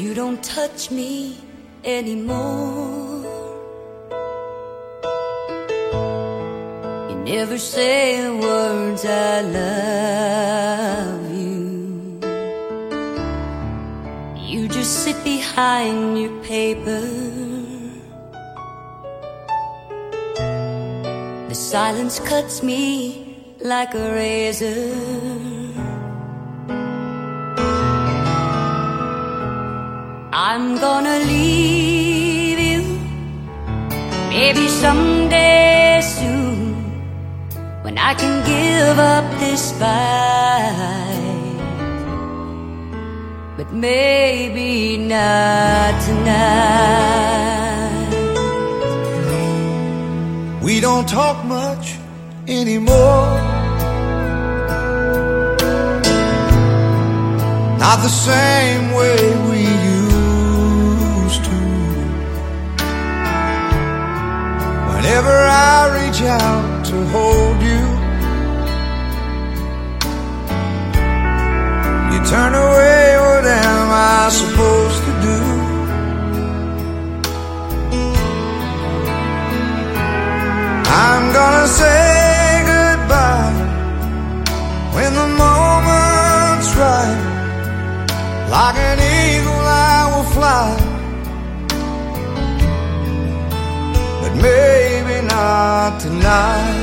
You don't touch me anymore. You never say words I love you. You just sit behind your paper. The silence cuts me like a razor. I'm gonna leave you, maybe someday soon, when I can give up this fight. But maybe not tonight. We don't talk much anymore. Not the same way we Whenever I reach out to hold you, you turn away. What am I supposed to do? I'm gonna say goodbye when the moment's right. Like an eagle, I will fly. But maybe tonight.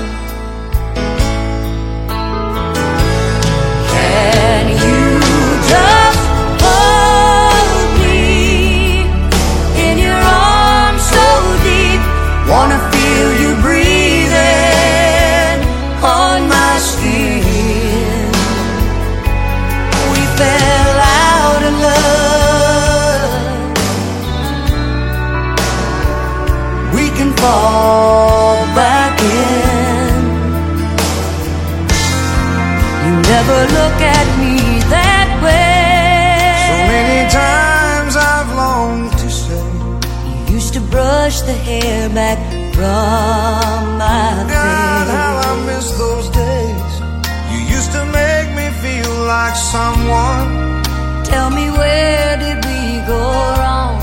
The hair back from my God, how. I miss those days. You used to make me feel like someone. Tell me where did we go wrong?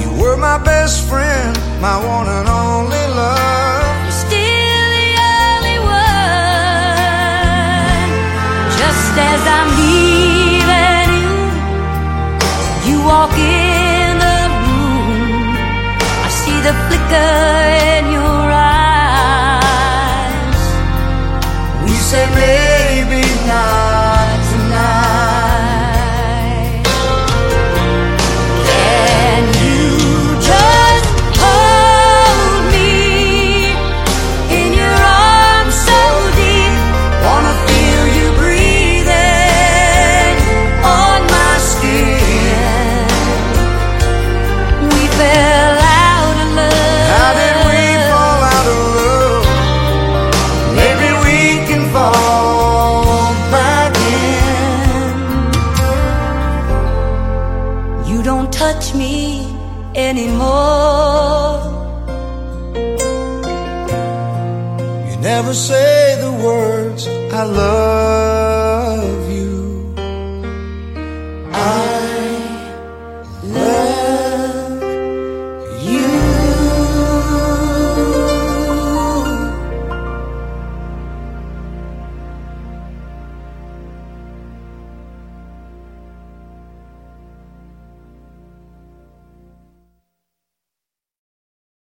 You were my best friend, my one and only love. You're still the only one. Just as I'm leaving maybe not touch me anymore. You never say the words I love